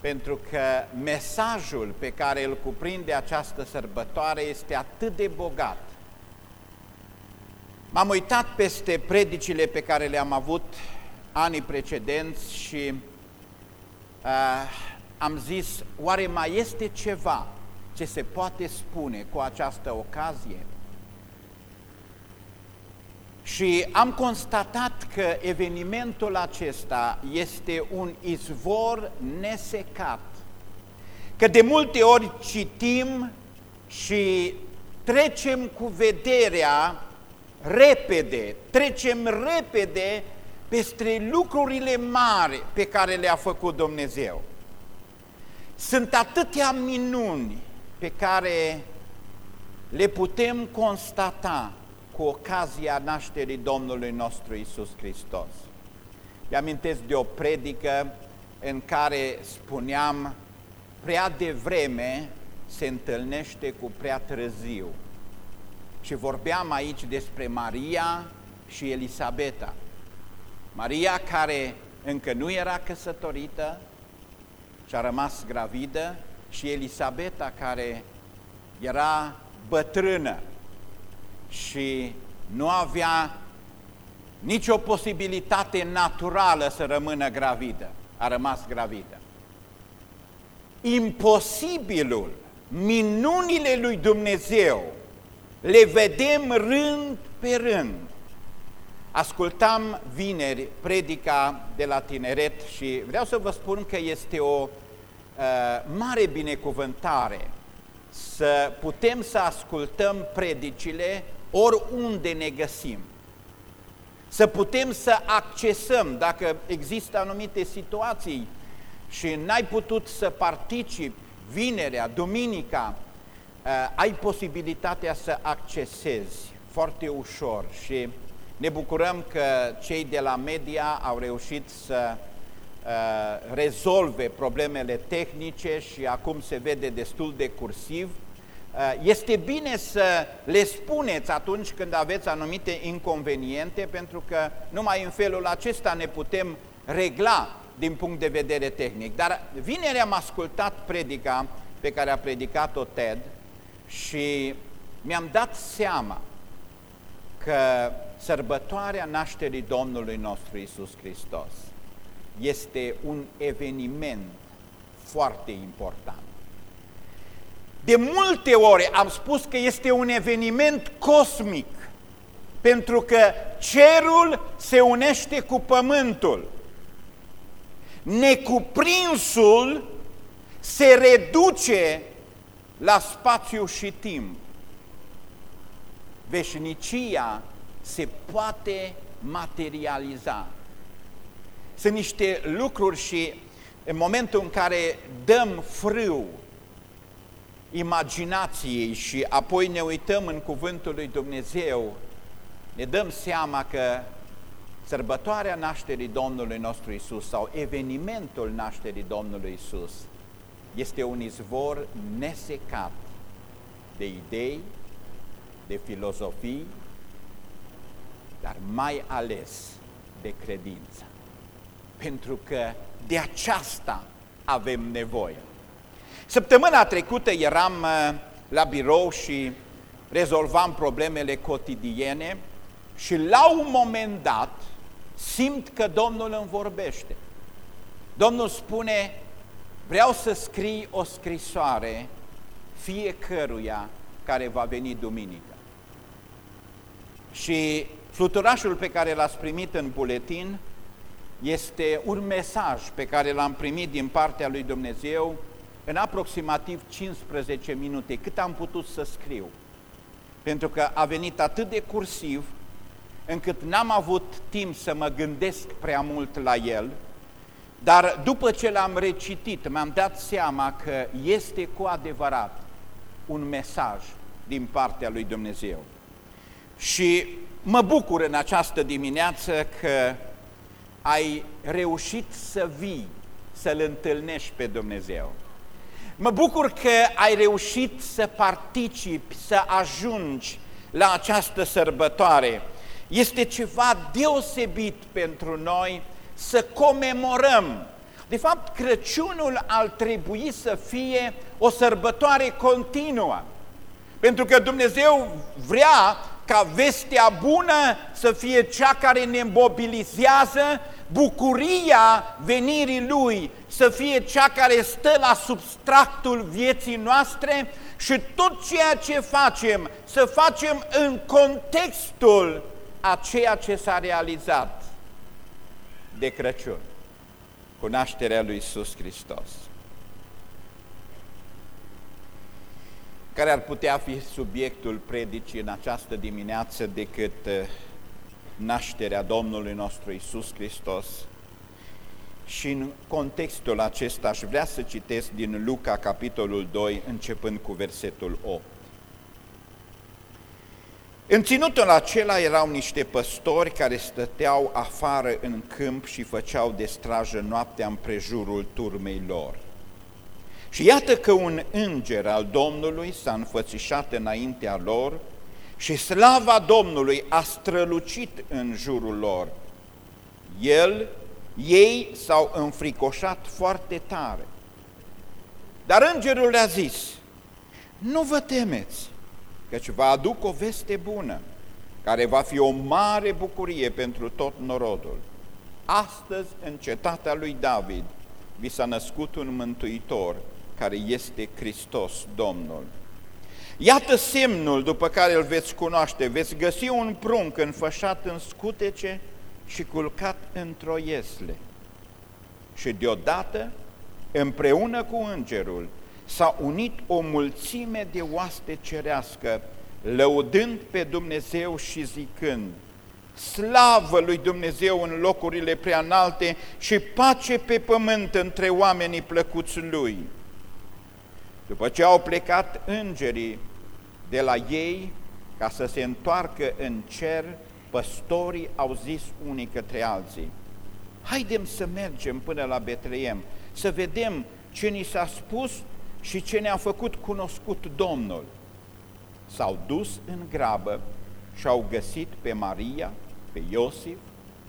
pentru că mesajul pe care îl cuprinde această sărbătoare este atât de bogat. M-am uitat peste predicile pe care le-am avut anii precedenți și uh, am zis, oare mai este ceva ce se poate spune cu această ocazie? Și am constatat că evenimentul acesta este un izvor nesecat. Că de multe ori citim și trecem cu vederea repede, trecem repede peste lucrurile mari pe care le-a făcut Dumnezeu. Sunt atâtea minuni pe care le putem constata cu ocazia nașterii Domnului nostru Isus Hristos. Îi amintesc de o predică în care spuneam prea devreme se întâlnește cu prea târziu. Și vorbeam aici despre Maria și Elisabeta. Maria care încă nu era căsătorită și a rămas gravidă și Elisabeta care era bătrână și nu avea nicio posibilitate naturală să rămână gravidă. A rămas gravidă. Imposibilul, minunile lui Dumnezeu, le vedem rând pe rând. Ascultam vineri predica de la tineret și vreau să vă spun că este o uh, mare binecuvântare să putem să ascultăm predicile oriunde ne găsim. Să putem să accesăm, dacă există anumite situații și n-ai putut să participi vinerea, duminica, uh, ai posibilitatea să accesezi foarte ușor și ne bucurăm că cei de la media au reușit să uh, rezolve problemele tehnice și acum se vede destul de cursiv. Uh, este bine să le spuneți atunci când aveți anumite inconveniente, pentru că numai în felul acesta ne putem regla din punct de vedere tehnic. Dar vineri am ascultat predica pe care a predicat-o Ted și mi-am dat seama că sărbătoarea nașterii Domnului nostru Isus Hristos este un eveniment foarte important. De multe ori am spus că este un eveniment cosmic, pentru că cerul se unește cu pământul. Necuprinsul se reduce la spațiu și timp veșnicia se poate materializa. Sunt niște lucruri și în momentul în care dăm frâu imaginației și apoi ne uităm în cuvântul lui Dumnezeu, ne dăm seama că sărbătoarea nașterii Domnului nostru Isus sau evenimentul nașterii Domnului Isus este un izvor nesecat de idei, de filozofii, dar mai ales de credință. Pentru că de aceasta avem nevoie. Săptămâna trecută eram uh, la birou și rezolvam problemele cotidiene și la un moment dat simt că Domnul îmi vorbește. Domnul spune, vreau să scrii o scrisoare fiecăruia care va veni duminică. Și fluturașul pe care l-ați primit în buletin este un mesaj pe care l-am primit din partea lui Dumnezeu în aproximativ 15 minute, cât am putut să scriu. Pentru că a venit atât de cursiv, încât n-am avut timp să mă gândesc prea mult la el, dar după ce l-am recitit, mi-am dat seama că este cu adevărat un mesaj din partea lui Dumnezeu. Și mă bucur în această dimineață că ai reușit să vii, să-L întâlnești pe Dumnezeu. Mă bucur că ai reușit să participi, să ajungi la această sărbătoare. Este ceva deosebit pentru noi să comemorăm De fapt, Crăciunul ar trebui să fie o sărbătoare continuă. Pentru că Dumnezeu vrea ca vestea bună să fie cea care ne mobilizează, bucuria venirii Lui să fie cea care stă la substractul vieții noastre și tot ceea ce facem, să facem în contextul a ceea ce s-a realizat de Crăciun, cunașterea lui Iisus Hristos. Care ar putea fi subiectul predicii în această dimineață decât uh, nașterea Domnului nostru Iisus Hristos? Și în contextul acesta aș vrea să citesc din Luca, capitolul 2, începând cu versetul 8. În ținutul acela erau niște păstori care stăteau afară în câmp și făceau de strajă noaptea împrejurul turmei lor. Și iată că un înger al Domnului s-a înfățișat înaintea lor și slava Domnului a strălucit în jurul lor. El, ei s-au înfricoșat foarte tare. Dar îngerul le-a zis, nu vă temeți, căci vă aduc o veste bună, care va fi o mare bucurie pentru tot norodul. Astăzi, în cetatea lui David, vi s-a născut un mântuitor, care este Hristos Domnul. Iată semnul după care îl veți cunoaște, veți găsi un prunc înfășat în scutece și culcat într-o iesle. Și deodată, împreună cu îngerul, s-a unit o mulțime de oaste cerească, lăudând pe Dumnezeu și zicând, Slavă lui Dumnezeu în locurile preanalte și pace pe pământ între oamenii plăcuți lui. După ce au plecat îngerii de la ei ca să se întoarcă în cer, păstorii au zis unii către alții, haidem să mergem până la Betleem, să vedem ce ni s-a spus și ce ne-a făcut cunoscut Domnul. S-au dus în grabă și au găsit pe Maria, pe Iosif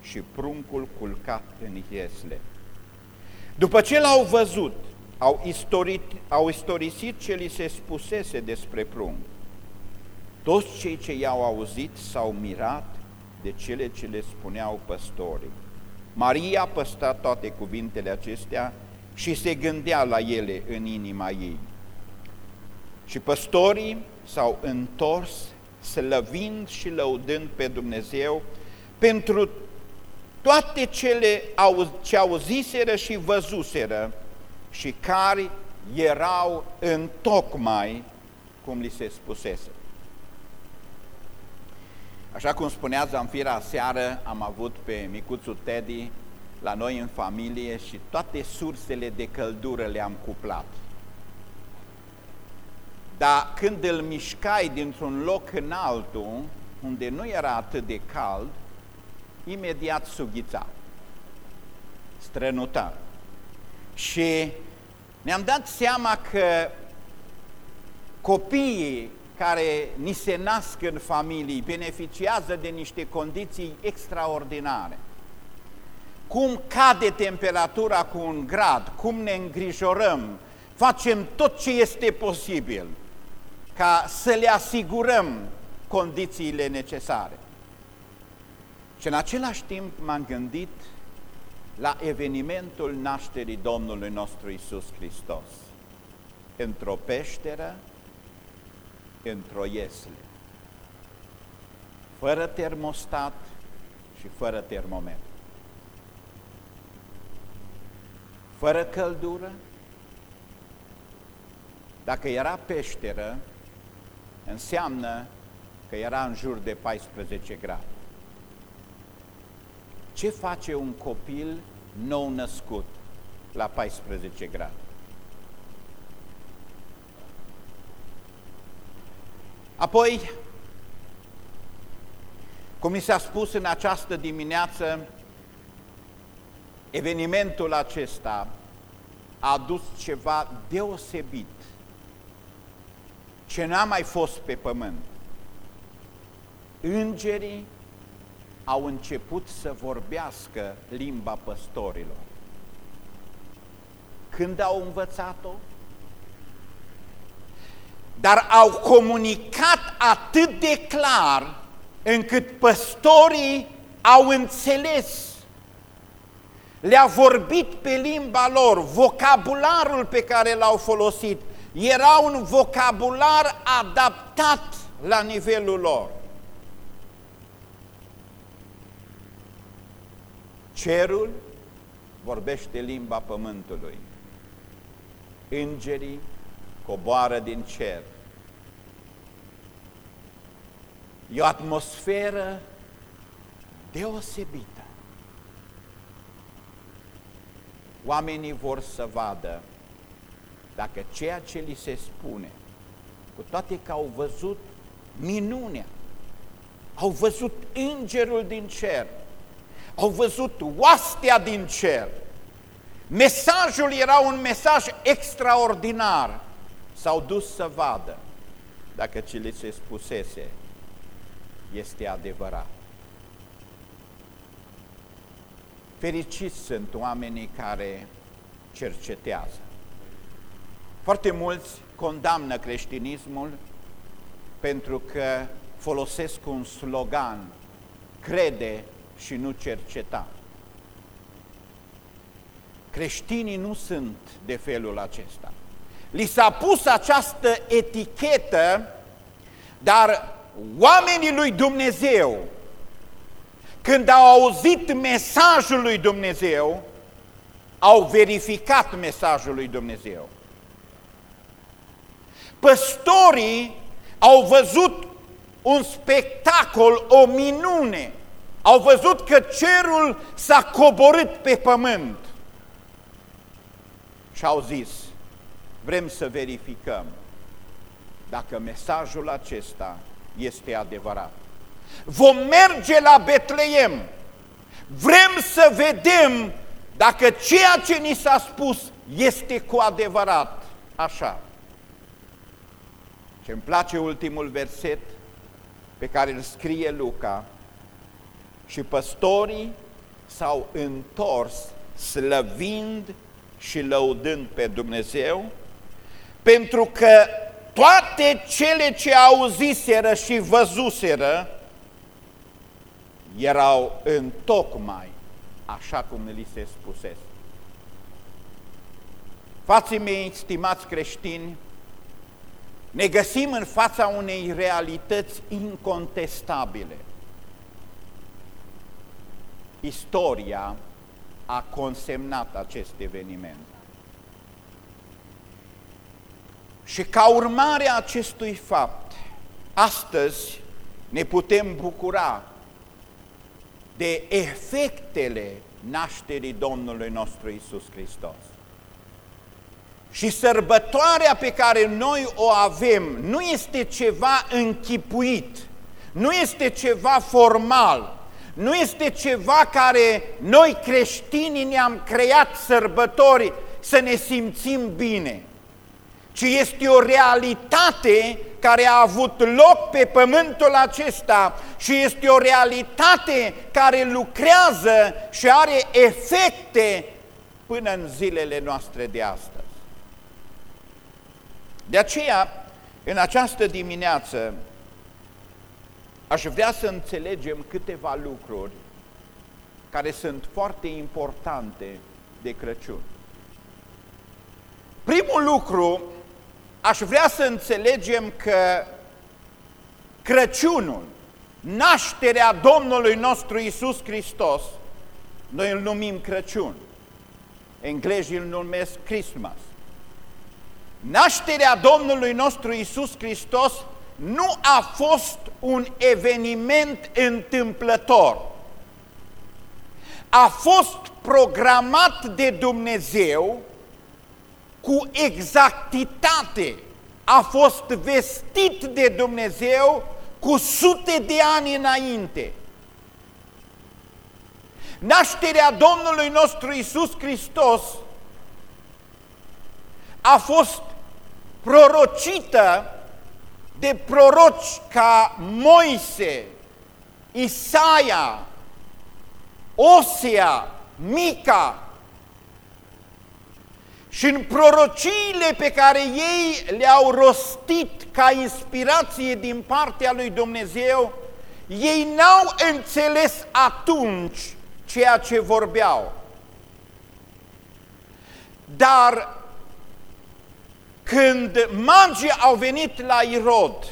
și pruncul culcat în iesle. După ce l-au văzut, au, istorit, au istorisit ce li se spusese despre prunc. Toți cei ce i-au auzit s-au mirat de cele ce le spuneau păstorii. Maria păstra toate cuvintele acestea și se gândea la ele în inima ei. Și păstorii s-au întors slăvind și lăudând pe Dumnezeu pentru toate cele ce auziseră și văzuseră și care erau în tocmai cum li se spusese. Așa cum spunea Zamfira seară, am avut pe micuțul Teddy la noi în familie și toate sursele de căldură le-am cuplat. Dar când îl mișcai dintr-un loc în altul, unde nu era atât de cald, imediat sughița, strănuta. Și ne-am dat seama că copiii care ni se nasc în familii beneficiază de niște condiții extraordinare. Cum cade temperatura cu un grad, cum ne îngrijorăm, facem tot ce este posibil ca să le asigurăm condițiile necesare. Și în același timp m-am gândit la evenimentul nașterii Domnului nostru Isus Hristos într-o peșteră, într-o iesle, fără termostat și fără termometru. Fără căldură, dacă era peșteră, înseamnă că era în jur de 14 grade. Ce face un copil nou născut la 14 grade? Apoi, cum mi s-a spus în această dimineață, evenimentul acesta a adus ceva deosebit, ce n-a mai fost pe pământ. Îngerii au început să vorbească limba păstorilor. când au învățat-o, dar au comunicat atât de clar încât păstorii au înțeles le-a vorbit pe limba lor, vocabularul pe care l-au folosit era un vocabular adaptat la nivelul lor. Cerul vorbește limba pământului. Îngerii coboară din cer. E o atmosferă deosebită. Oamenii vor să vadă dacă ceea ce li se spune, cu toate că au văzut minunea, au văzut îngerul din cer, au văzut oastea din cer, mesajul era un mesaj extraordinar, s-au dus să vadă dacă ce li se spusese este adevărat. Fericiți sunt oamenii care cercetează. Foarte mulți condamnă creștinismul pentru că folosesc un slogan, crede și nu cerceta. Creștinii nu sunt de felul acesta. Li s-a pus această etichetă, dar oamenii lui Dumnezeu când au auzit mesajul lui Dumnezeu, au verificat mesajul lui Dumnezeu. Păstorii au văzut un spectacol, o minune. Au văzut că cerul s-a coborât pe pământ. Și au zis, vrem să verificăm dacă mesajul acesta este adevărat. Vom merge la Betleem. Vrem să vedem dacă ceea ce ni s-a spus este cu adevărat așa. Și îmi place ultimul verset pe care îl scrie Luca. Și păstorii s-au întors slăvind și lăudând pe Dumnezeu, pentru că toate cele ce auziseră și văzuseră erau în tocmai așa cum li se spusese. Fații mei, stimați creștini, ne găsim în fața unei realități incontestabile. Istoria a consemnat acest eveniment. Și ca urmare a acestui fapt, astăzi ne putem bucura de efectele nașterii Domnului nostru Isus Hristos. Și sărbătoarea pe care noi o avem nu este ceva închipuit, nu este ceva formal, nu este ceva care noi creștinii ne-am creat sărbători să ne simțim bine, ci este o realitate care a avut loc pe pământul acesta și este o realitate care lucrează și are efecte până în zilele noastre de astăzi. De aceea, în această dimineață, aș vrea să înțelegem câteva lucruri care sunt foarte importante de Crăciun. Primul lucru aș vrea să înțelegem că Crăciunul, nașterea Domnului nostru Isus Hristos, noi îl numim Crăciun. Englezii îl numesc Christmas. Nașterea Domnului nostru Isus Hristos nu a fost un eveniment întâmplător. A fost programat de Dumnezeu cu exactitate a fost vestit de Dumnezeu cu sute de ani înainte. Nașterea Domnului nostru Isus Hristos a fost prorocită de proroci ca Moise, Isaia, Osea, Mica, și în prorociile pe care ei le-au rostit ca inspirație din partea lui Dumnezeu, ei n-au înțeles atunci ceea ce vorbeau. Dar când magii au venit la Irod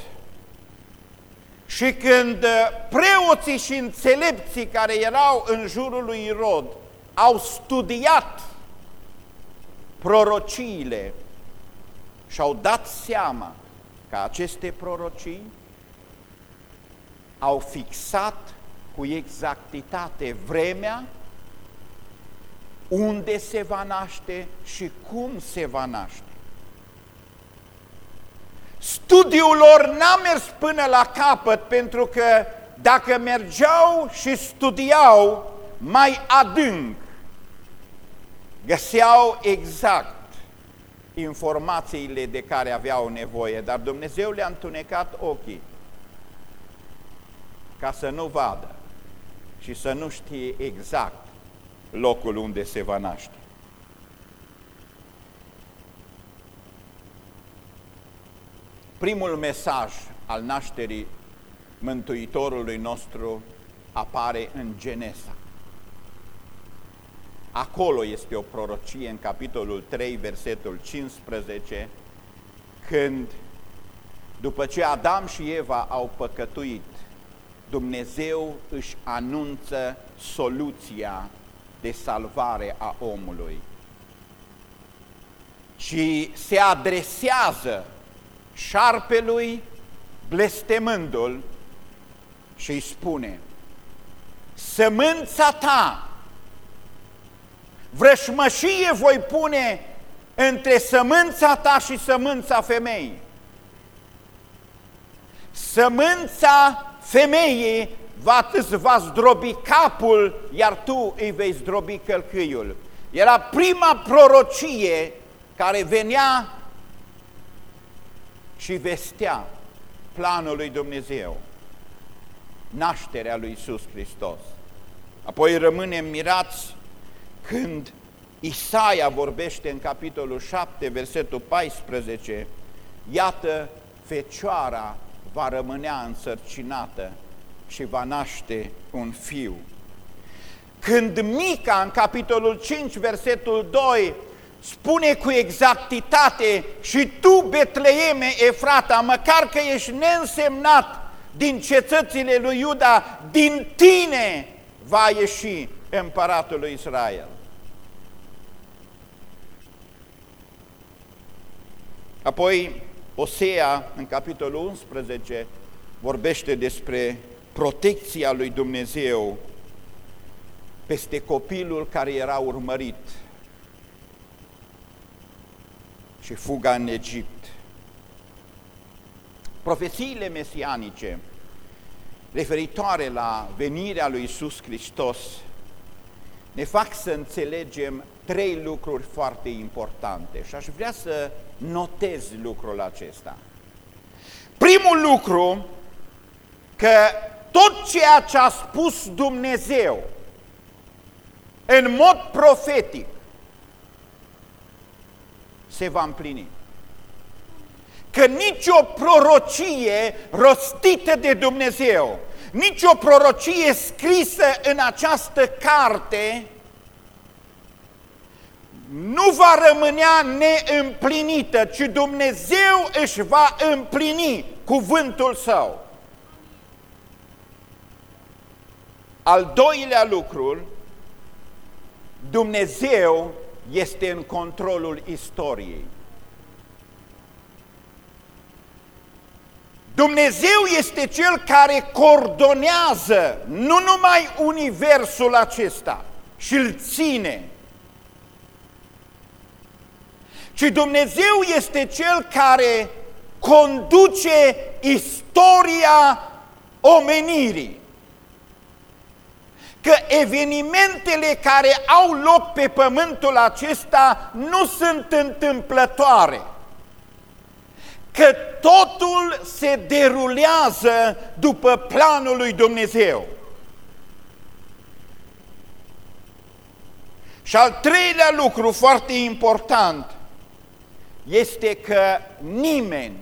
și când preoții și înțelepții care erau în jurul lui Irod au studiat prorociile și au dat seama că aceste prorocii au fixat cu exactitate vremea, unde se va naște și cum se va naște. Studiul lor n-a mers până la capăt pentru că dacă mergeau și studiau mai adânc, găseau exact informațiile de care aveau nevoie, dar Dumnezeu le-a întunecat ochii ca să nu vadă și să nu știe exact locul unde se va naște. Primul mesaj al nașterii Mântuitorului nostru apare în Genesa. Acolo este o prorocie în capitolul 3, versetul 15, când după ce Adam și Eva au păcătuit, Dumnezeu își anunță soluția de salvare a omului. Și se adresează șarpelui blestemându-l și îi spune Sămânța ta, vrășmășie voi pune între sămânța ta și sămânța femeii. Sămânța femeii va, îți va zdrobi capul, iar tu îi vei zdrobi călcâiul. Era prima prorocie care venea și vestea planul lui Dumnezeu, nașterea lui Iisus Hristos. Apoi rămânem mirați când Isaia vorbește în capitolul 7, versetul 14, iată, fecioara va rămânea însărcinată și va naște un fiu. Când Mica, în capitolul 5, versetul 2, spune cu exactitate și tu, Betleeme Efrata, măcar că ești neînsemnat din cetățile lui Iuda, din tine va ieși împăratul lui Israel. Apoi, Osea, în capitolul 11, vorbește despre protecția lui Dumnezeu peste copilul care era urmărit și fuga în Egipt. Profețiile mesianice referitoare la venirea lui Isus Hristos ne fac să înțelegem trei lucruri foarte importante și aș vrea să notez lucrul acesta. Primul lucru, că tot ceea ce a spus Dumnezeu în mod profetic se va împlini. Că nicio prorocie rostită de Dumnezeu, nicio prorocie scrisă în această carte nu va rămânea neîmplinită, ci Dumnezeu își va împlini cuvântul Său. Al doilea lucru, Dumnezeu este în controlul istoriei. Dumnezeu este Cel care coordonează nu numai universul acesta și îl ține, ci Dumnezeu este Cel care conduce istoria omenirii. Că evenimentele care au loc pe pământul acesta nu sunt întâmplătoare, că totul se derulează după planul lui Dumnezeu. Și al treilea lucru foarte important, este că nimeni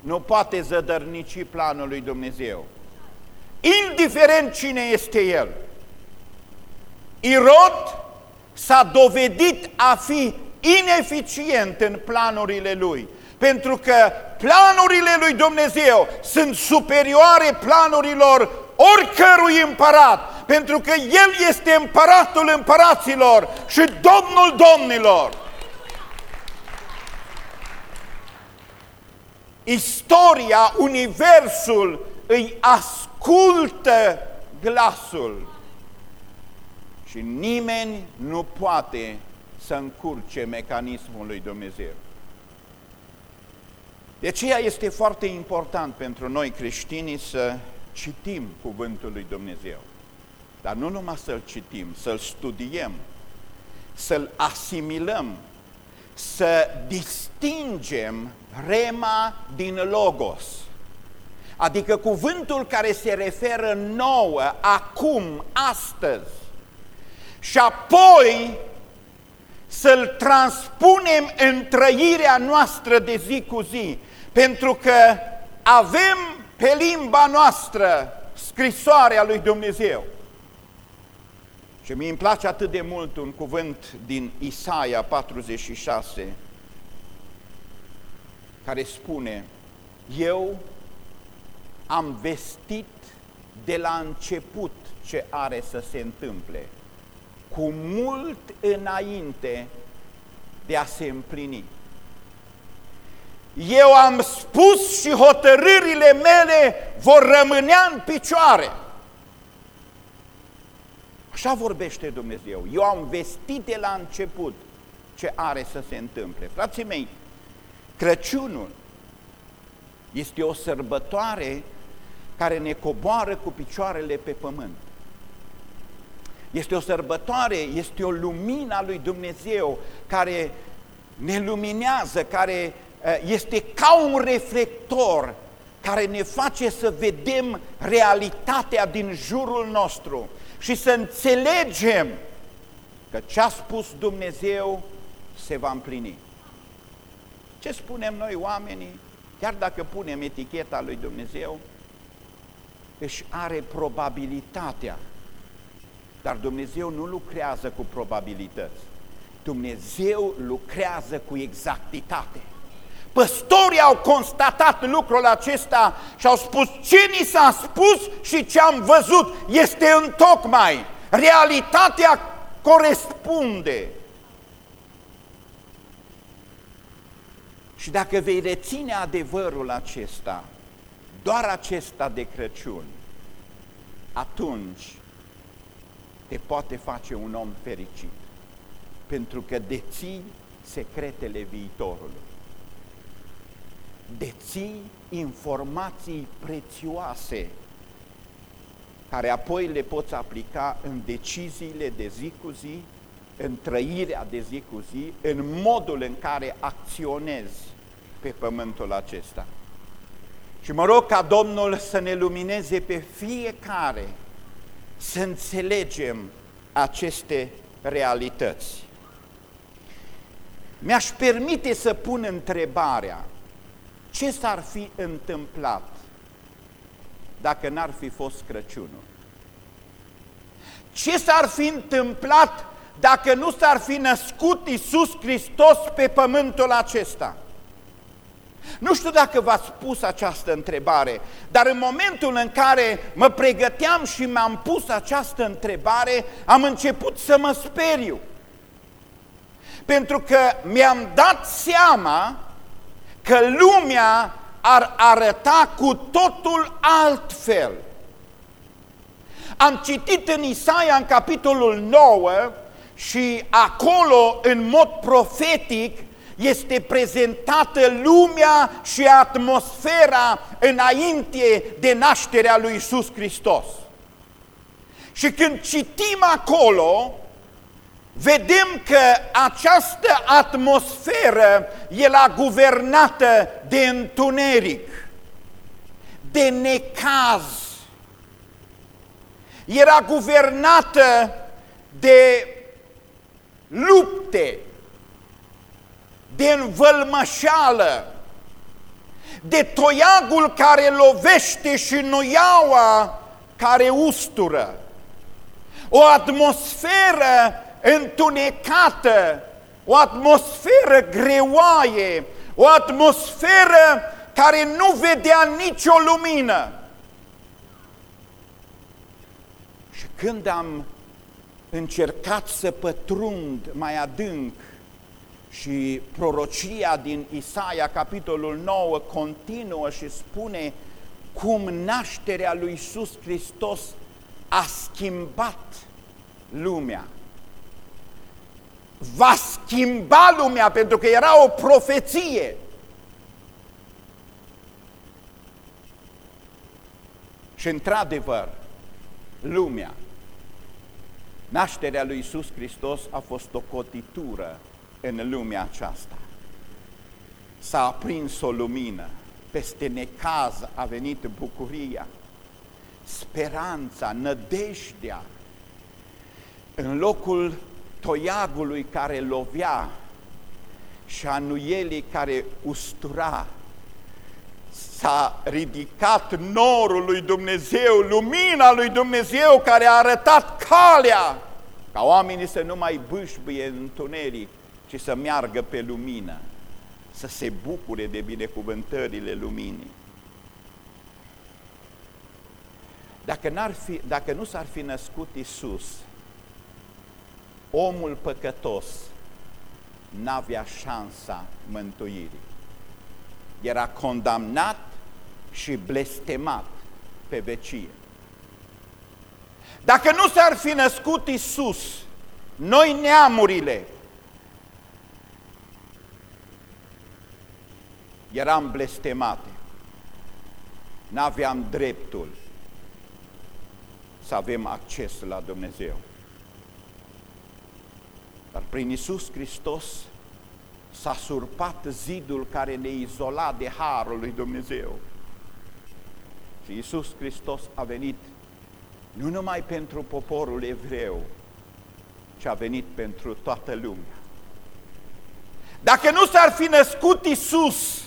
nu poate zădărnici planul lui Dumnezeu. Indiferent cine este el. Irod s-a dovedit a fi ineficient în planurile lui, pentru că planurile lui Dumnezeu sunt superioare planurilor oricărui împărat, pentru că El este împăratul împăraților și Domnul domnilor. Istoria, universul îi ascultă glasul și nimeni nu poate să încurce mecanismul lui Dumnezeu. De aceea este foarte important pentru noi creștinii să citim Cuvântul lui Dumnezeu. Dar nu numai să-l citim, să-l studiem, să-l asimilăm, să distingem rema din logos. Adică cuvântul care se referă nouă, acum, astăzi. Și apoi să-l transpunem în trăirea noastră de zi cu zi, pentru că avem pe limba noastră scrisoarea lui Dumnezeu. Și mi îmi place atât de mult un cuvânt din Isaia 46, care spune, eu am vestit de la început ce are să se întâmple, cu mult înainte de a se împlini. Eu am spus și hotărârile mele vor rămânea în picioare. Așa vorbește Dumnezeu. Eu am vestit de la început ce are să se întâmple. Frații mei, Crăciunul este o sărbătoare care ne coboară cu picioarele pe pământ. Este o sărbătoare, este o lumină a lui Dumnezeu care ne luminează, care Eh, este ca un reflector care ne face să vedem realitatea din jurul nostru și să înțelegem că ce a spus Dumnezeu se va împlini. Ce spunem noi oamenii, chiar dacă punem eticheta lui Dumnezeu, își are probabilitatea, dar Dumnezeu nu lucrează cu probabilități. Dumnezeu lucrează cu exactitate. Păstorii au constatat lucrul acesta și au spus ce ni s-a spus și ce am văzut este în tocmai. Realitatea corespunde. Și dacă vei reține adevărul acesta, doar acesta de Crăciun, atunci te poate face un om fericit, pentru că deții secretele viitorului deții informații prețioase care apoi le poți aplica în deciziile de zi cu zi, în trăirea de zi cu zi, în modul în care acționezi pe pământul acesta. Și mă rog ca Domnul să ne lumineze pe fiecare să înțelegem aceste realități. Mi-aș permite să pun întrebarea, ce s-ar fi întâmplat dacă n-ar fi fost Crăciunul? Ce s-ar fi întâmplat dacă nu s-ar fi născut Iisus Hristos pe pământul acesta? Nu știu dacă v-ați pus această întrebare, dar în momentul în care mă pregăteam și m-am pus această întrebare, am început să mă speriu. Pentru că mi-am dat seama că lumea ar arăta cu totul altfel. Am citit în Isaia, în capitolul 9, și acolo, în mod profetic, este prezentată lumea și atmosfera înainte de nașterea lui Isus Hristos. Și când citim acolo, vedem că această atmosferă e la guvernată de întuneric, de necaz, era guvernată de lupte, de învălmășeală, de toiagul care lovește și nuiaua care ustură. O atmosferă întunecată, o atmosferă greoaie, o atmosferă care nu vedea nicio lumină. Și când am încercat să pătrund mai adânc și prorocia din Isaia, capitolul 9, continuă și spune cum nașterea lui Iisus Hristos a schimbat lumea. Va schimba lumea pentru că era o profeție. Și într-adevăr, lumea, nașterea lui Iisus Hristos a fost o cotitură în lumea aceasta. S-a aprins o lumină, peste necaz a venit bucuria, speranța, nădejdea. În locul toiagului care lovea și a nuielii care ustura, s-a ridicat norul lui Dumnezeu, lumina lui Dumnezeu care a arătat calea ca oamenii să nu mai bâșbâie în întuneric, ci să meargă pe lumină, să se bucure de binecuvântările luminii. Dacă, n-ar fi, dacă nu s-ar fi născut Isus, omul păcătos n-avea șansa mântuirii. Era condamnat și blestemat pe vecie. Dacă nu s-ar fi născut Isus, noi neamurile eram blestemate. N-aveam dreptul să avem acces la Dumnezeu. Dar prin Isus Hristos s-a surpat zidul care ne izola de harul lui Dumnezeu. Și Isus Hristos a venit nu numai pentru poporul evreu, ci a venit pentru toată lumea. Dacă nu s-ar fi născut Isus,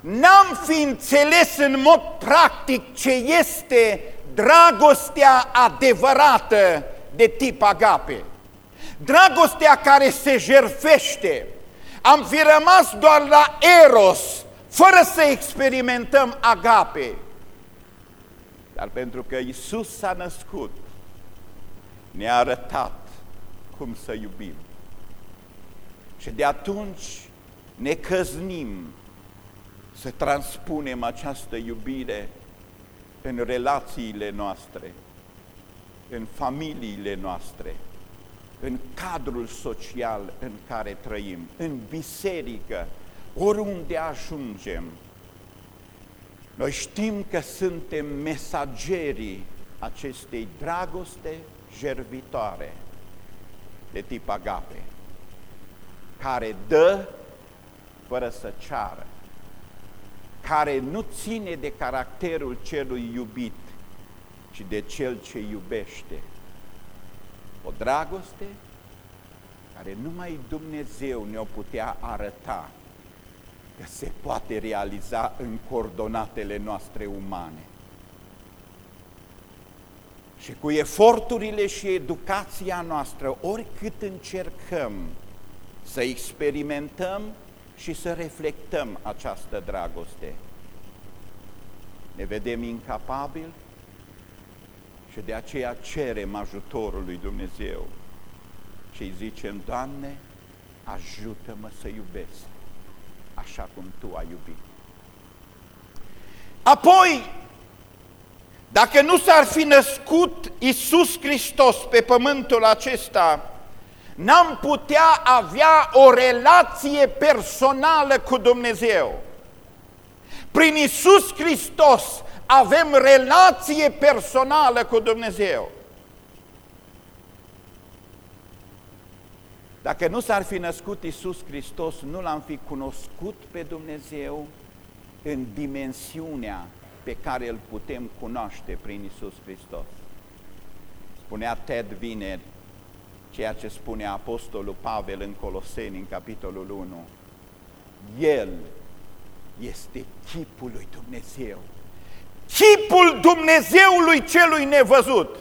n-am fi înțeles în mod practic ce este dragostea adevărată de tip agape. Dragostea care se jerfește. Am fi rămas doar la eros, fără să experimentăm agape. Dar pentru că Isus s-a născut, ne-a arătat cum să iubim. Și de atunci ne căznim să transpunem această iubire în relațiile noastre, în familiile noastre, în cadrul social în care trăim, în biserică, oriunde ajungem. Noi știm că suntem mesagerii acestei dragoste jervitoare de tip agape, care dă fără să ceară, care nu ține de caracterul celui iubit, ci de cel ce iubește. O dragoste care numai Dumnezeu ne-o putea arăta că se poate realiza în coordonatele noastre umane. Și cu eforturile și educația noastră, oricât încercăm să experimentăm și să reflectăm această dragoste. Ne vedem incapabili și de aceea cerem ajutorul lui Dumnezeu și îi zicem, Doamne, ajută-mă să iubesc așa cum Tu ai iubit. Apoi, dacă nu s-ar fi născut Isus Hristos pe pământul acesta, n-am putea avea o relație personală cu Dumnezeu. Prin Isus Hristos avem relație personală cu Dumnezeu. Dacă nu s-ar fi născut Isus Hristos, nu l-am fi cunoscut pe Dumnezeu în dimensiunea pe care îl putem cunoaște prin Isus Hristos. Spunea Ted vineri, ceea ce spune Apostolul Pavel în Coloseni, în capitolul 1. El este chipul lui Dumnezeu. Chipul Dumnezeului celui nevăzut.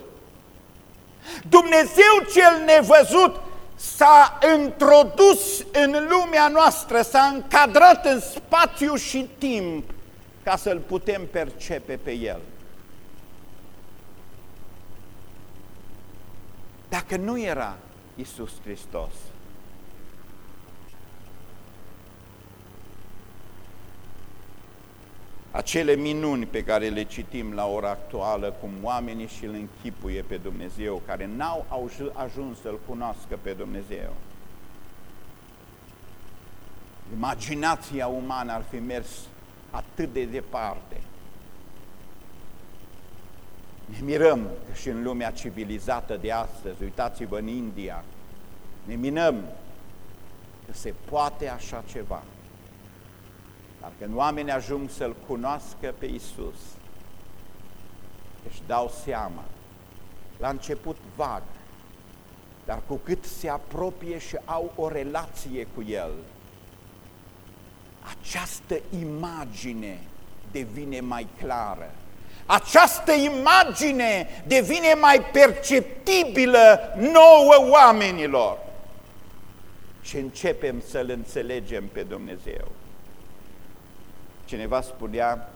Dumnezeu cel nevăzut s-a introdus în lumea noastră, s-a încadrat în spațiu și timp ca să-L putem percepe pe El. Dacă nu era Isus Hristos, acele minuni pe care le citim la ora actuală, cum oamenii și îl închipuie pe Dumnezeu, care n-au ajuns să-L cunoască pe Dumnezeu. Imaginația umană ar fi mers atât de departe. Ne mirăm că și în lumea civilizată de astăzi, uitați-vă în India, ne minăm că se poate așa ceva. Dar când oamenii ajung să-L cunoască pe Isus, își dau seama, la început vag, dar cu cât se apropie și au o relație cu El, această imagine devine mai clară. Această imagine devine mai perceptibilă nouă oamenilor. Și începem să-L înțelegem pe Dumnezeu. Cineva spunea,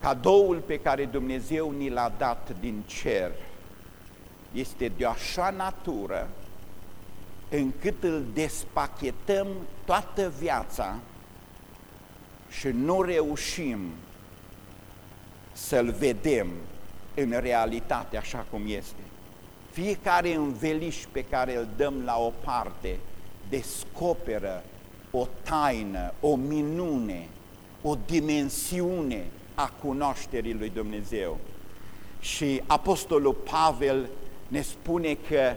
cadoul pe care Dumnezeu ni l-a dat din cer este de o așa natură încât îl despachetăm toată viața și nu reușim să-l vedem în realitate așa cum este. Fiecare înveliș pe care îl dăm la o parte descoperă o taină, o minune, o dimensiune a cunoașterii lui Dumnezeu. Și Apostolul Pavel ne spune că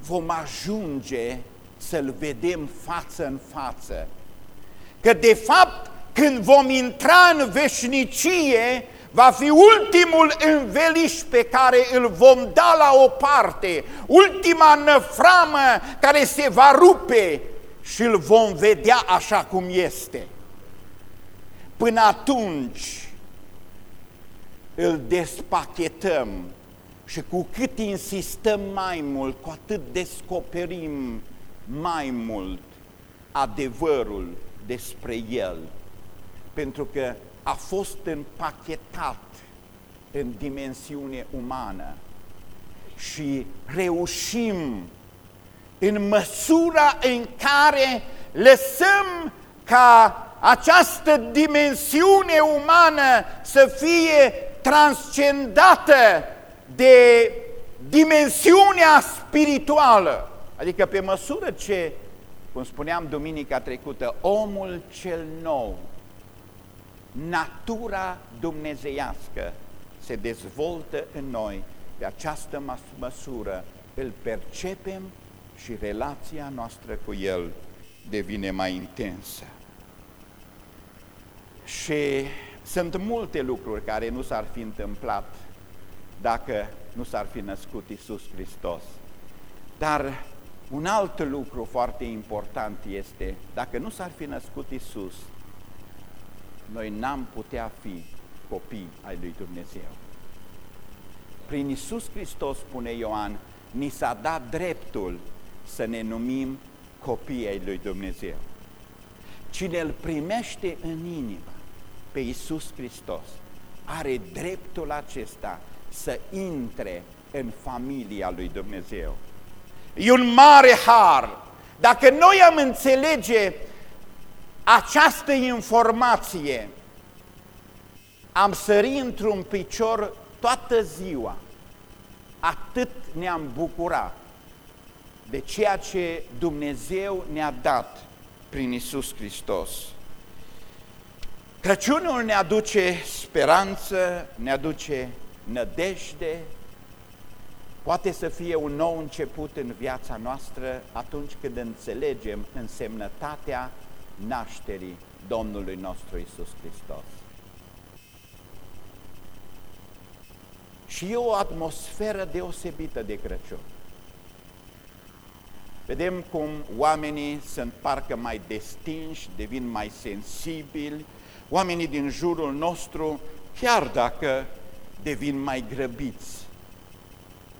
vom ajunge să-L vedem față în față. Că de fapt când vom intra în veșnicie, va fi ultimul înveliș pe care îl vom da la o parte, ultima năframă care se va rupe și îl vom vedea așa cum este. Până atunci îl despachetăm și cu cât insistăm mai mult, cu atât descoperim mai mult adevărul despre El. Pentru că a fost împachetat în dimensiune umană și reușim în măsura în care lăsăm ca această dimensiune umană să fie transcendată de dimensiunea spirituală. Adică pe măsură ce, cum spuneam duminica trecută, omul cel nou, natura dumnezeiască se dezvoltă în noi, de această măsură îl percepem și relația noastră cu el devine mai intensă. Și sunt multe lucruri care nu s-ar fi întâmplat dacă nu s-ar fi născut Isus Hristos. Dar un alt lucru foarte important este, dacă nu s-ar fi născut Isus, noi n-am putea fi copii ai lui Dumnezeu. Prin Isus Hristos, spune Ioan, ni s-a dat dreptul să ne numim copii ai lui Dumnezeu. Cine îl primește în inimă, pe Iisus Hristos are dreptul acesta să intre în familia lui Dumnezeu. E un mare har. Dacă noi am înțelege această informație, am sărit într-un picior toată ziua. Atât ne-am bucurat de ceea ce Dumnezeu ne-a dat prin Isus Hristos. Crăciunul ne aduce speranță, ne aduce nădejde, poate să fie un nou început în viața noastră atunci când înțelegem însemnătatea nașterii Domnului nostru Isus Hristos. Și e o atmosferă deosebită de Crăciun. Vedem cum oamenii sunt parcă mai destinși, devin mai sensibili, oamenii din jurul nostru, chiar dacă devin mai grăbiți,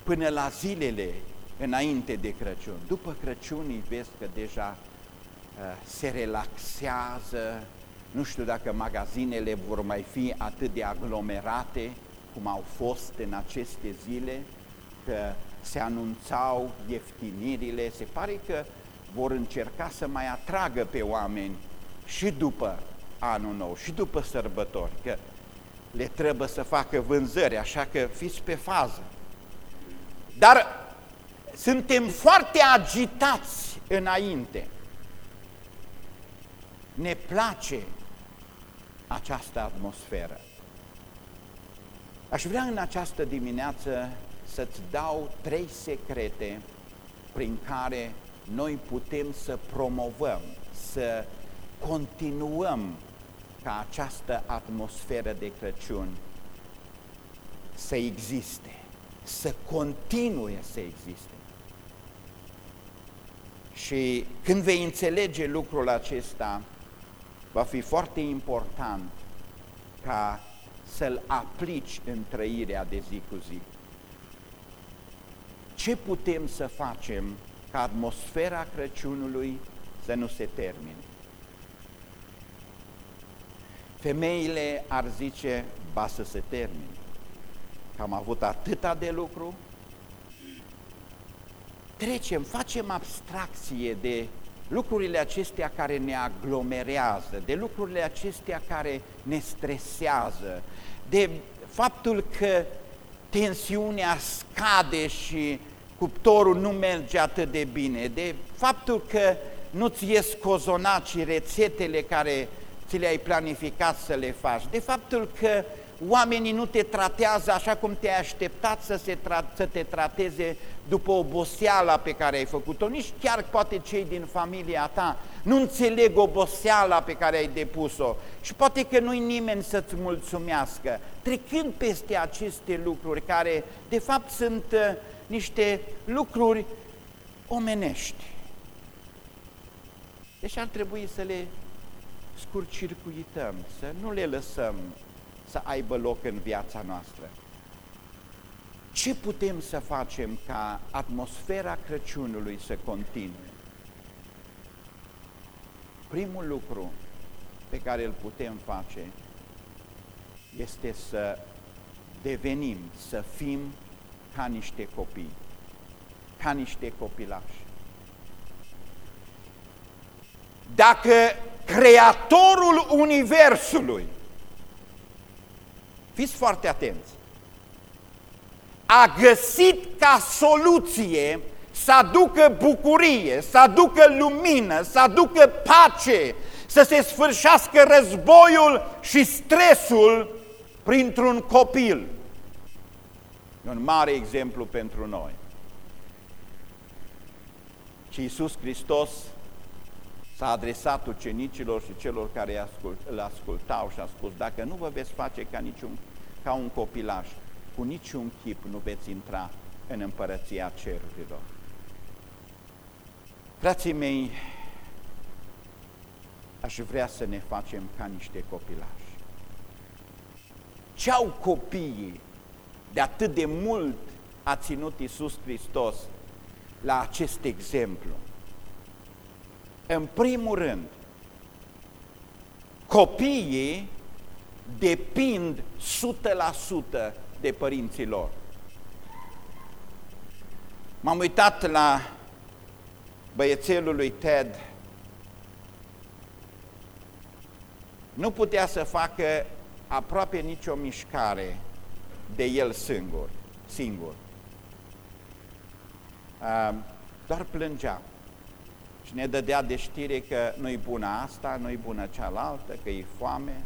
până la zilele înainte de Crăciun. După Crăciun îi vezi că deja uh, se relaxează, nu știu dacă magazinele vor mai fi atât de aglomerate cum au fost în aceste zile, că se anunțau ieftinirile, se pare că vor încerca să mai atragă pe oameni și după anul nou, și după sărbători, că le trebuie să facă vânzări, așa că fiți pe fază. Dar suntem foarte agitați înainte. Ne place această atmosferă. Aș vrea în această dimineață să-ți dau trei secrete prin care noi putem să promovăm, să continuăm ca această atmosferă de Crăciun să existe, să continue să existe. Și când vei înțelege lucrul acesta, va fi foarte important ca să-l aplici în trăirea de zi cu zi. Ce putem să facem ca atmosfera Crăciunului să nu se termine? Femeile ar zice, ba să se termine, că am avut atâta de lucru, trecem, facem abstracție de lucrurile acestea care ne aglomerează, de lucrurile acestea care ne stresează, de faptul că tensiunea scade și cuptorul nu merge atât de bine, de faptul că nu-ți ies cozonaci rețetele care ți le-ai planificat să le faci, de faptul că oamenii nu te tratează așa cum te-ai așteptat să, se tra- să te trateze după oboseala pe care ai făcut-o, nici chiar poate cei din familia ta nu înțeleg oboseala pe care ai depus-o și poate că nu-i nimeni să-ți mulțumească. Trecând peste aceste lucruri care de fapt sunt uh, niște lucruri omenești. Deci ar trebui să le scurcircuităm, să nu le lăsăm să aibă loc în viața noastră. Ce putem să facem ca atmosfera Crăciunului să continue? Primul lucru pe care îl putem face este să devenim, să fim ca niște copii, ca niște copilași. Dacă Creatorul Universului, fiți foarte atenți, a găsit ca soluție să aducă bucurie, să aducă lumină, să aducă pace, să se sfârșească războiul și stresul printr-un copil. E un mare exemplu pentru noi. Și Iisus Hristos s-a adresat ucenicilor și celor care îl ascultau și a spus, dacă nu vă veți face ca, niciun, ca un copilaș, cu niciun chip nu veți intra în împărăția cerurilor. Frații mei, aș vrea să ne facem ca niște copilași. Ce au copiii de atât de mult a ținut Iisus Hristos la acest exemplu? În primul rând, copiii depind 100% de părinții lor. M-am uitat la băiețelul lui Ted. Nu putea să facă aproape nicio mișcare de el singur. singur. Doar plângea și ne dădea de știre că nu-i bună asta, nu-i bună cealaltă, că e foame.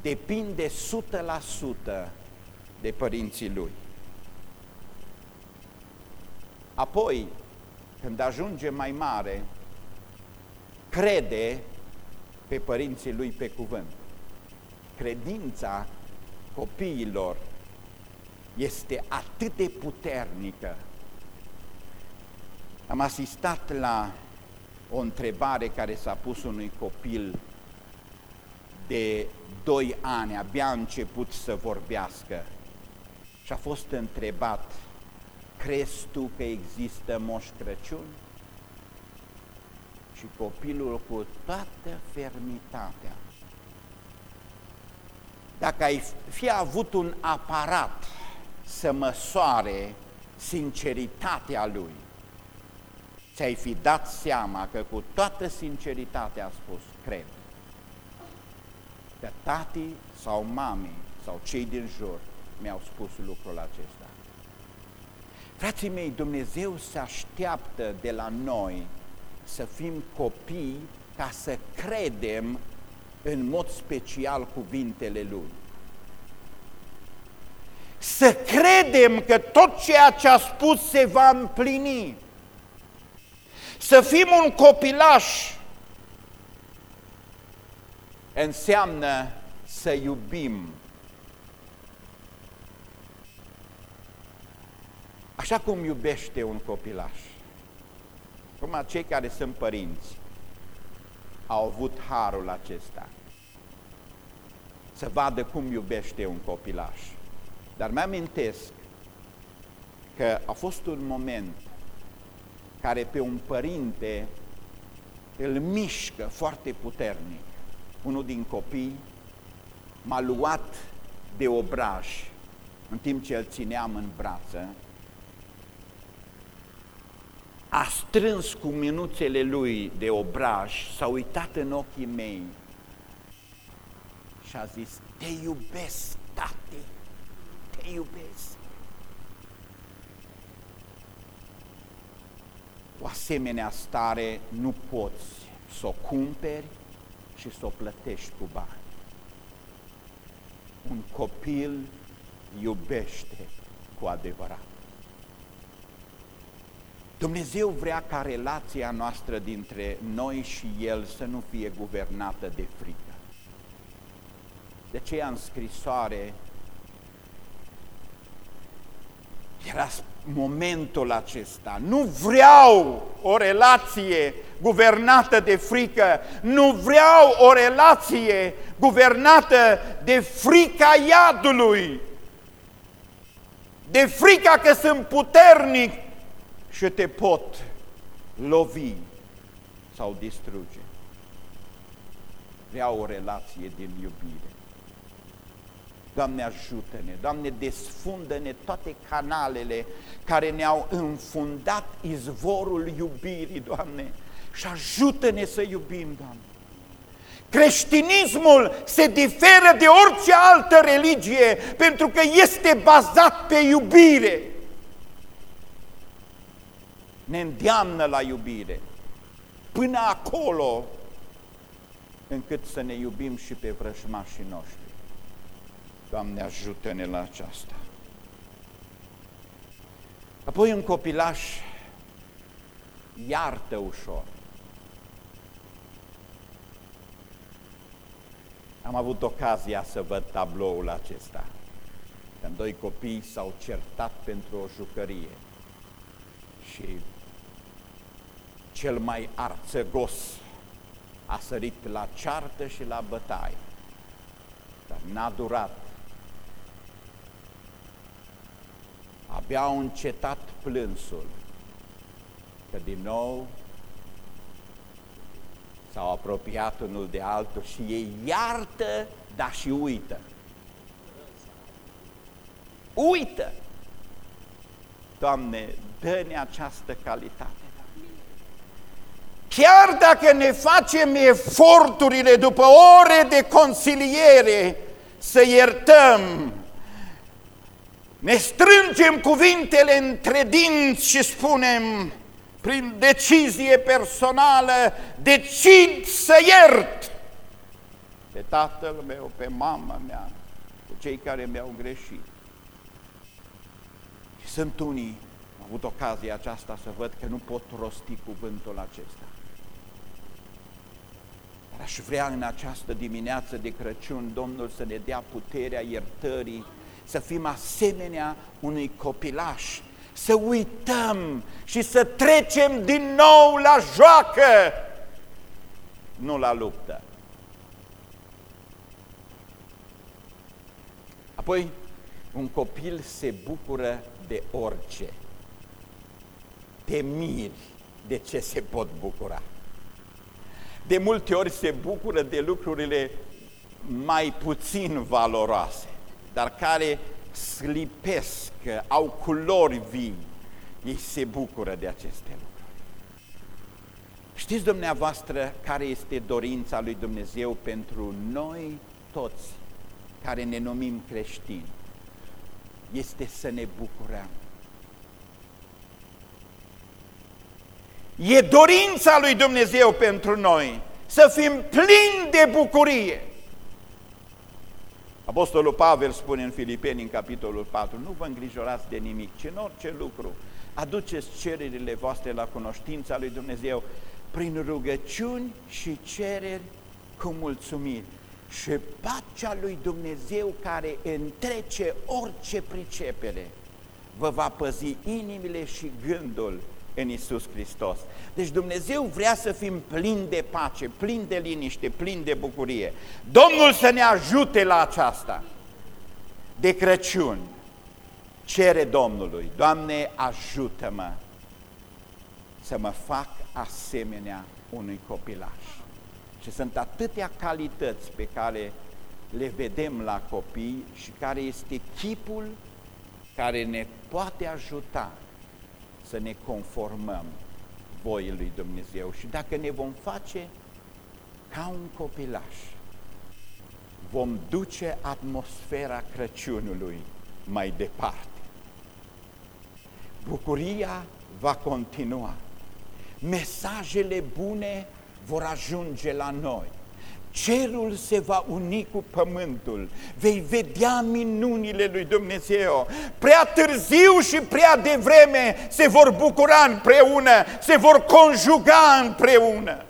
Depinde 100% de părinții lui. Apoi, când ajunge mai mare, crede pe părinții lui pe cuvânt. Credința copiilor este atât de puternică Am asistat la o întrebare care s-a pus unui copil de 2 ani, abia a început să vorbească și a fost întrebat, crezi tu că există Moș Crăciun? Și copilul cu toată fermitatea, dacă ai fi avut un aparat să măsoare sinceritatea lui, ți-ai fi dat seama că cu toată sinceritatea a spus, cred, că tati sau mami sau cei din jur mi-au spus lucrul acesta. Frații mei, Dumnezeu se așteaptă de la noi să fim copii ca să credem în mod special cuvintele Lui. Să credem că tot ceea ce a spus se va împlini. Să fim un copilaș înseamnă să iubim. Așa cum iubește un copilaș. Cum cei care sunt părinți au avut harul acesta să vadă cum iubește un copilaș. Dar mi-amintesc că a fost un moment care pe un părinte îl mișcă foarte puternic. Unul din copii m-a luat de obraj în timp ce îl țineam în brață, a strâns cu minuțele lui de obraj, s-a uitat în ochii mei și a zis, te iubesc, tati, te iubesc. O asemenea stare nu poți să o cumperi și să o plătești cu bani. Un copil iubește cu adevărat. Dumnezeu vrea ca relația noastră dintre noi și El să nu fie guvernată de frică. De aceea în scrisoare era momentul acesta. Nu vreau o relație guvernată de frică, nu vreau o relație guvernată de frica iadului, de frica că sunt puternic și te pot lovi sau distruge. Vreau o relație din iubire. Doamne ajută-ne, Doamne desfundă-ne toate canalele care ne-au înfundat izvorul iubirii, Doamne, și ajută-ne să iubim, Doamne. Creștinismul se diferă de orice altă religie pentru că este bazat pe iubire. Ne îndeamnă la iubire. Până acolo încât să ne iubim și pe vrăjmașii noștri. Doamne, ajută-ne la aceasta. Apoi un copilaș iartă ușor. Am avut ocazia să văd tabloul acesta, când doi copii s-au certat pentru o jucărie și cel mai arțăgos a sărit la ceartă și la bătaie, dar n-a durat Abia au încetat plânsul, că din nou s-au apropiat unul de altul și ei iartă, dar și uită. Uită! Doamne, dă-ne această calitate. Chiar dacă ne facem eforturile după ore de consiliere să iertăm, ne strângem cuvintele între dinți și spunem, prin decizie personală, decid să iert pe tatăl meu, pe mama mea, pe cei care mi-au greșit. Și sunt unii, am avut ocazia aceasta să văd că nu pot rosti cuvântul acesta. Dar aș vrea în această dimineață de Crăciun Domnul să ne dea puterea iertării să fim asemenea unui copilaș să uităm și să trecem din nou la joacă, nu la luptă. Apoi, un copil se bucură de orice. Te miri de ce se pot bucura. De multe ori se bucură de lucrurile mai puțin valoroase, dar care slipesc, au culori vii. Ei se bucură de aceste lucruri. Știți dumneavoastră care este dorința lui Dumnezeu pentru noi toți care ne numim creștini? Este să ne bucurăm. E dorința lui Dumnezeu pentru noi să fim plini de bucurie. Apostolul Pavel spune în Filipeni, în capitolul 4, nu vă îngrijorați de nimic, ci în orice lucru aduceți cererile voastre la cunoștința lui Dumnezeu prin rugăciuni și cereri cu mulțumiri. Și pacea lui Dumnezeu care întrece orice pricepere vă va păzi inimile și gândul în Isus Hristos. Deci Dumnezeu vrea să fim plini de pace, plini de liniște, plini de bucurie. Domnul să ne ajute la aceasta. De Crăciun cere Domnului, Doamne ajută-mă să mă fac asemenea unui copilaș. Și sunt atâtea calități pe care le vedem la copii și care este chipul care ne poate ajuta să ne conformăm voii lui Dumnezeu. Și dacă ne vom face ca un copilaș, vom duce atmosfera Crăciunului mai departe. Bucuria va continua, mesajele bune vor ajunge la noi cerul se va uni cu pământul, vei vedea minunile lui Dumnezeu. Prea târziu și prea devreme se vor bucura împreună, se vor conjuga împreună.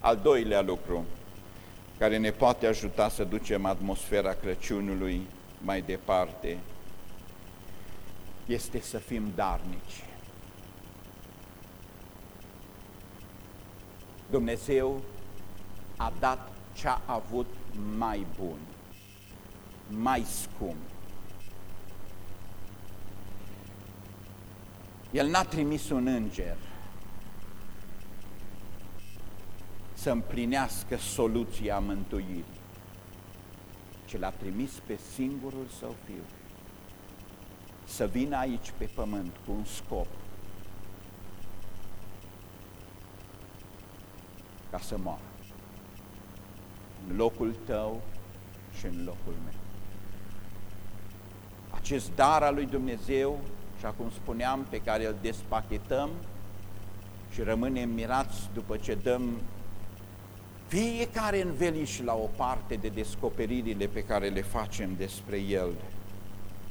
Al doilea lucru care ne poate ajuta să ducem atmosfera Crăciunului mai departe este să fim darnici. Dumnezeu a dat ce a avut mai bun, mai scump. El n-a trimis un înger să împlinească soluția mântuirii, ci l-a trimis pe singurul său fiu să vină aici pe pământ cu un scop, ca să moară. În locul tău și în locul meu. Acest dar al lui Dumnezeu, și acum spuneam, pe care îl despachetăm și rămânem mirați după ce dăm fiecare înveliș la o parte de descoperirile pe care le facem despre El.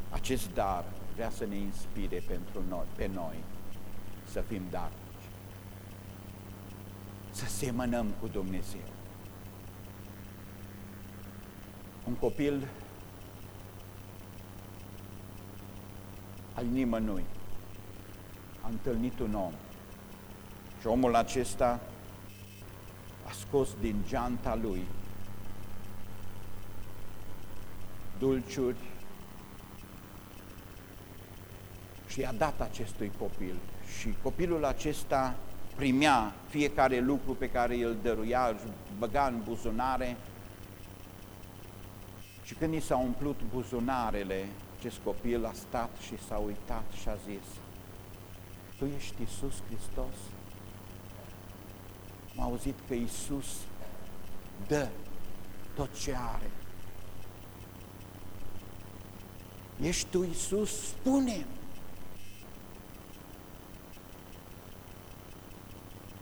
Acest dar vrea să ne inspire pentru noi, pe noi să fim dar să semănăm cu Dumnezeu. Un copil al nimănui a întâlnit un om și omul acesta a scos din geanta lui dulciuri și i-a dat acestui copil. Și copilul acesta primea fiecare lucru pe care îl dăruia, îl băga în buzunare și când i s-a umplut buzunarele, acest copil a stat și s-a uitat și a zis, Tu ești Iisus Hristos? Am auzit că Iisus dă tot ce are. Ești tu Iisus? Spune-mi!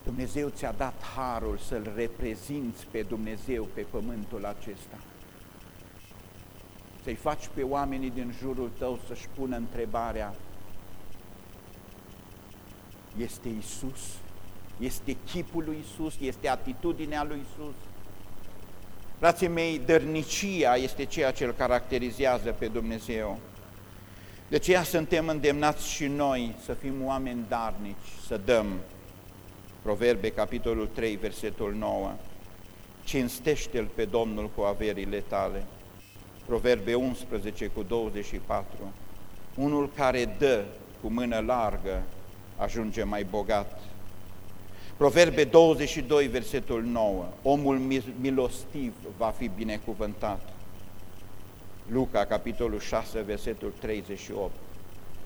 Dumnezeu ți-a dat harul să-L reprezinți pe Dumnezeu pe pământul acesta. Să-i faci pe oamenii din jurul tău să-și pună întrebarea, este Isus? Este chipul lui Isus? Este atitudinea lui Isus? Frații mei, dărnicia este ceea ce îl caracterizează pe Dumnezeu. De aceea suntem îndemnați și noi să fim oameni darnici, să dăm. Proverbe, capitolul 3, versetul 9. Cinstește-L pe Domnul cu averile tale. Proverbe 11 cu 24. Unul care dă cu mână largă ajunge mai bogat. Proverbe 22, versetul 9. Omul milostiv va fi binecuvântat. Luca, capitolul 6, versetul 38.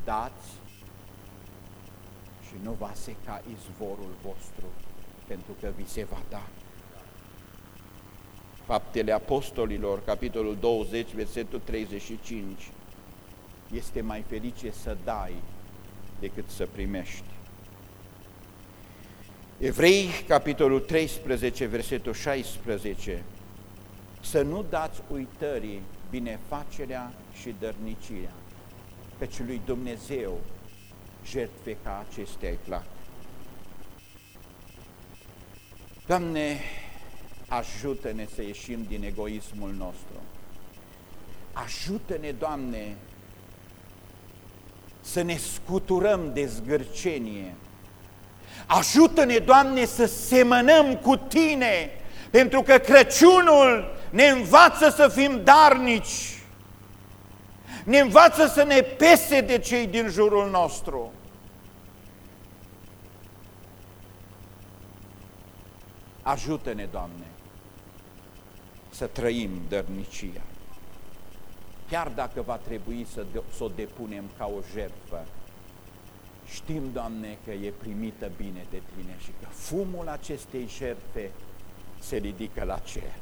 Dați și nu va seca izvorul vostru, pentru că vi se va da. Faptele Apostolilor, capitolul 20, versetul 35. Este mai ferice să dai decât să primești. Evrei, capitolul 13, versetul 16. Să nu dați uitării binefacerea și dărnicia, căci lui Dumnezeu jertfe ca acestea îi plac. Doamne, ajută-ne să ieșim din egoismul nostru. Ajută-ne, Doamne, să ne scuturăm de zgârcenie. Ajută-ne, Doamne, să semănăm cu Tine, pentru că Crăciunul ne învață să fim darnici, ne învață să ne pese de cei din jurul nostru. Ajută-ne, Doamne, să trăim dărnicia. Chiar dacă va trebui să, de, să o depunem ca o jertfă, știm, Doamne, că e primită bine de Tine și că fumul acestei jertfe se ridică la cer.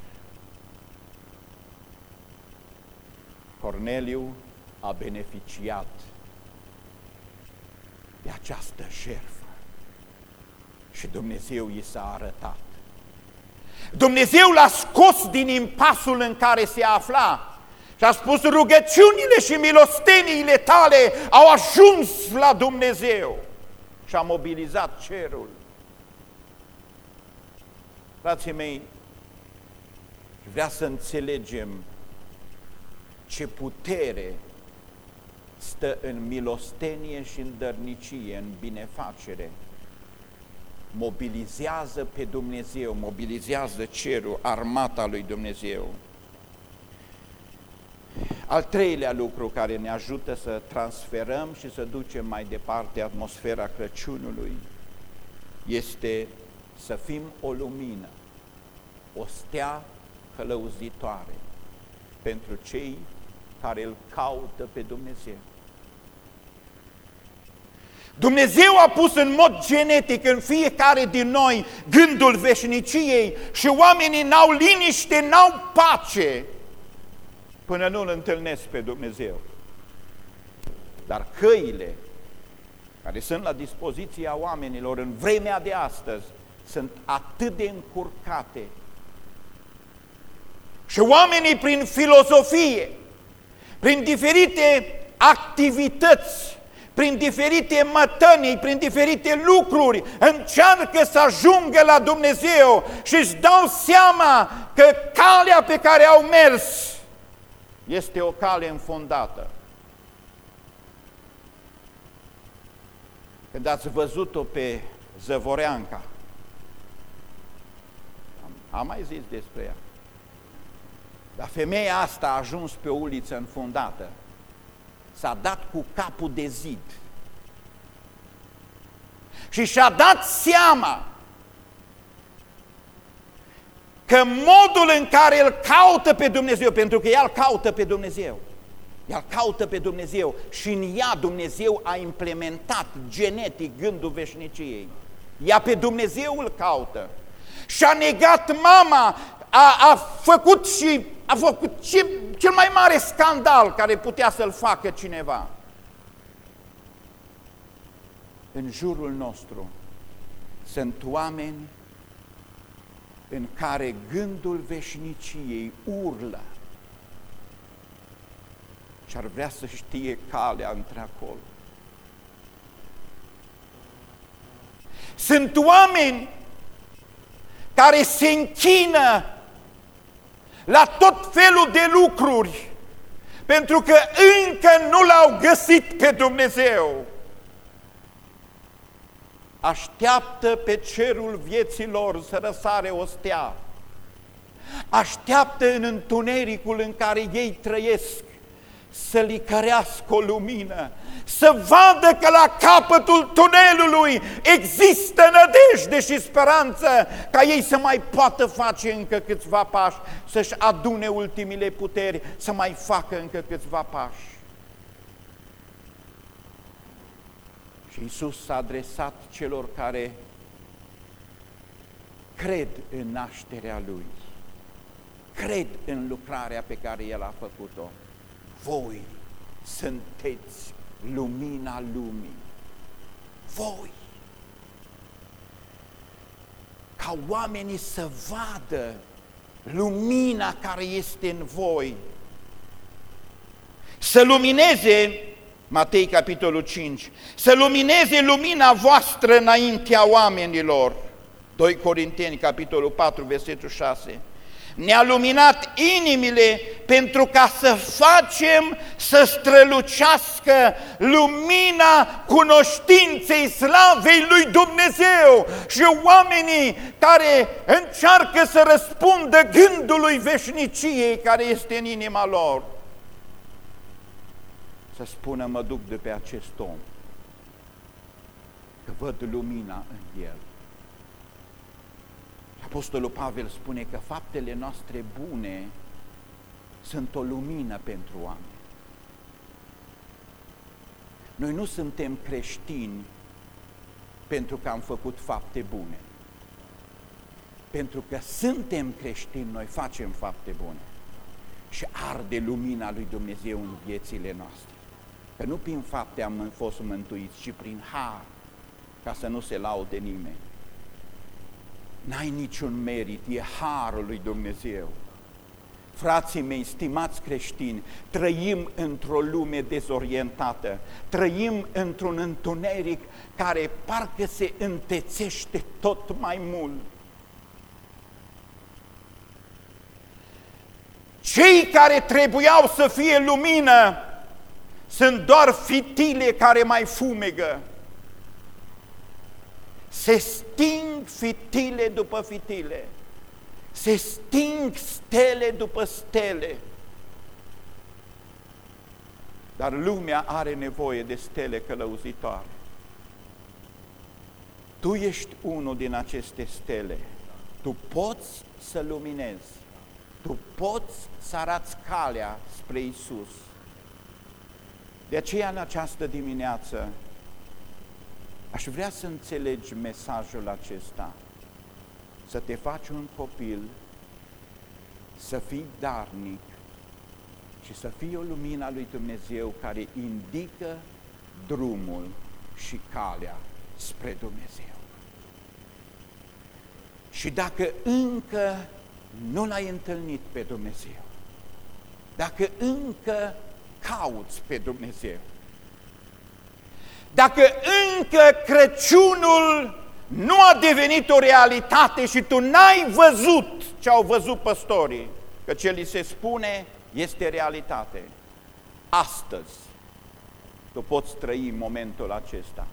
Corneliu a beneficiat de această jertfă și Dumnezeu i s-a arătat. Dumnezeu l-a scos din impasul în care se afla și a spus rugăciunile și milosteniile tale au ajuns la Dumnezeu și a mobilizat cerul. Frații mei, vrea să înțelegem ce putere stă în milostenie și în dărnicie, în binefacere. Mobilizează pe Dumnezeu, mobilizează cerul, armata lui Dumnezeu. Al treilea lucru care ne ajută să transferăm și să ducem mai departe atmosfera Crăciunului este să fim o lumină, o stea călăuzitoare pentru cei care îl caută pe Dumnezeu. Dumnezeu a pus în mod genetic în fiecare din noi gândul veșniciei și oamenii n-au liniște, n-au pace până nu îl întâlnesc pe Dumnezeu. Dar căile care sunt la dispoziția oamenilor în vremea de astăzi sunt atât de încurcate și oamenii prin filozofie, prin diferite activități, prin diferite mătănii, prin diferite lucruri, încearcă să ajungă la Dumnezeu și își dau seama că calea pe care au mers este o cale înfundată. Când ați văzut-o pe Zăvoreanca, am, am mai zis despre ea, dar femeia asta a ajuns pe o uliță înfundată, s-a dat cu capul de zid și și-a dat seama că modul în care îl caută pe Dumnezeu, pentru că ea îl caută pe Dumnezeu, ea caută pe Dumnezeu și în ea Dumnezeu a implementat genetic gândul veșniciei. Ea pe Dumnezeu îl caută. Și a negat mama, a, a făcut și a făcut ce, cel mai mare scandal care putea să-l facă cineva. În jurul nostru sunt oameni în care gândul veșniciei urlă și ar vrea să știe calea între acolo. Sunt oameni care se închină la tot felul de lucruri, pentru că încă nu l-au găsit pe Dumnezeu. Așteaptă pe cerul vieții lor să răsare o stea. Așteaptă în întunericul în care ei trăiesc să licărească o lumină, să vadă că la capătul tunelului există nădejde și speranță ca ei să mai poată face încă câțiva pași, să-și adune ultimile puteri, să mai facă încă câțiva pași. Și Iisus s-a adresat celor care cred în nașterea Lui, cred în lucrarea pe care El a făcut-o. Voi sunteți lumina lumii. Voi. Ca oamenii să vadă lumina care este în voi. Să lumineze, Matei capitolul 5, să lumineze lumina voastră înaintea oamenilor. 2 Corinteni capitolul 4, versetul 6 ne-a luminat inimile pentru ca să facem să strălucească lumina cunoștinței slavei lui Dumnezeu și oamenii care încearcă să răspundă gândului veșniciei care este în inima lor. Să spună, mă duc de pe acest om, că văd lumina în el. Apostolul Pavel spune că faptele noastre bune sunt o lumină pentru oameni. Noi nu suntem creștini pentru că am făcut fapte bune. Pentru că suntem creștini, noi facem fapte bune. Și arde lumina lui Dumnezeu în viețile noastre. Că nu prin fapte am fost mântuiți, ci prin har, ca să nu se laude nimeni. N-ai niciun merit, e harul lui Dumnezeu. Frații mei, stimați creștini, trăim într-o lume dezorientată, trăim într-un întuneric care parcă se întețește tot mai mult. Cei care trebuiau să fie lumină sunt doar fitile care mai fumegă se sting fitile după fitile, se sting stele după stele. Dar lumea are nevoie de stele călăuzitoare. Tu ești unul din aceste stele. Tu poți să luminezi. Tu poți să arăți calea spre Isus. De aceea, în această dimineață, Aș vrea să înțelegi mesajul acesta, să te faci un copil, să fii darnic și să fii o lumină a lui Dumnezeu care indică drumul și calea spre Dumnezeu. Și dacă încă nu l-ai întâlnit pe Dumnezeu, dacă încă cauți pe Dumnezeu, dacă încă Crăciunul nu a devenit o realitate și tu n-ai văzut ce au văzut păstorii, că ce li se spune este realitate. Astăzi tu poți trăi momentul acesta.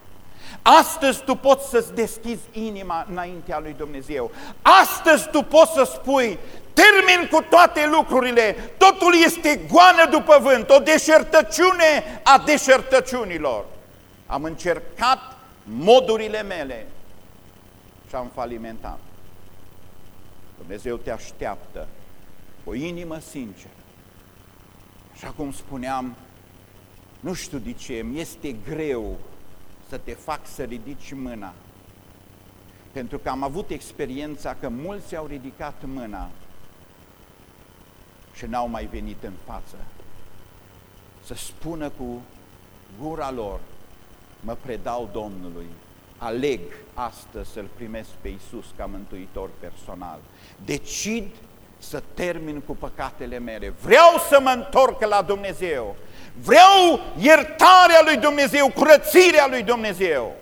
Astăzi tu poți să-ți deschizi inima înaintea lui Dumnezeu. Astăzi tu poți să spui, termin cu toate lucrurile, totul este goană după vânt, o deșertăciune a deșertăciunilor. Am încercat modurile mele și am falimentat. Dumnezeu te așteaptă cu o inimă sinceră. Așa cum spuneam, nu știu de ce, mi este greu să te fac să ridici mâna. Pentru că am avut experiența că mulți au ridicat mâna și n-au mai venit în față. Să spună cu gura lor, mă predau Domnului, aleg astăzi să-L primesc pe Iisus ca mântuitor personal. Decid să termin cu păcatele mele. Vreau să mă întorc la Dumnezeu. Vreau iertarea lui Dumnezeu, curățirea lui Dumnezeu.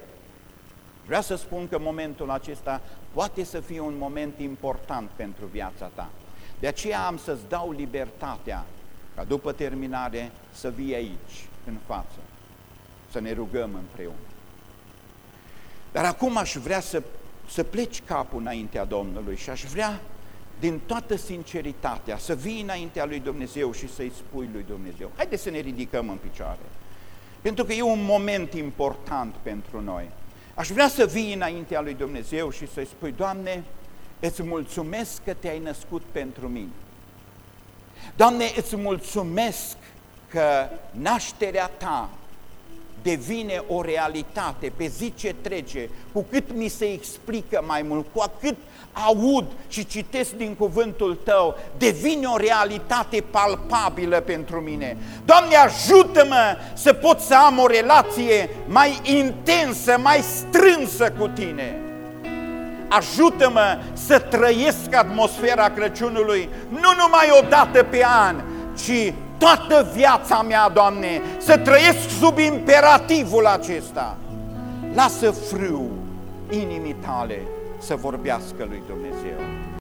Vreau să spun că momentul acesta poate să fie un moment important pentru viața ta. De aceea am să-ți dau libertatea ca după terminare să vii aici, în față, să ne rugăm împreună. Dar acum aș vrea să, să pleci capul înaintea Domnului și aș vrea din toată sinceritatea să vii înaintea lui Dumnezeu și să-i spui lui Dumnezeu. Haideți să ne ridicăm în picioare. Pentru că e un moment important pentru noi. Aș vrea să vii înaintea lui Dumnezeu și să-i spui, Doamne, îți mulțumesc că te-ai născut pentru mine. Doamne, îți mulțumesc că nașterea Ta devine o realitate pe zi ce trece, cu cât mi se explică mai mult, cu cât aud și citesc din cuvântul Tău, devine o realitate palpabilă pentru mine. Doamne, ajută-mă să pot să am o relație mai intensă, mai strânsă cu Tine. Ajută-mă să trăiesc atmosfera Crăciunului nu numai o dată pe an, ci toată viața mea, Doamne, să trăiesc sub imperativul acesta. Lasă frâu inimii tale să vorbească lui Dumnezeu.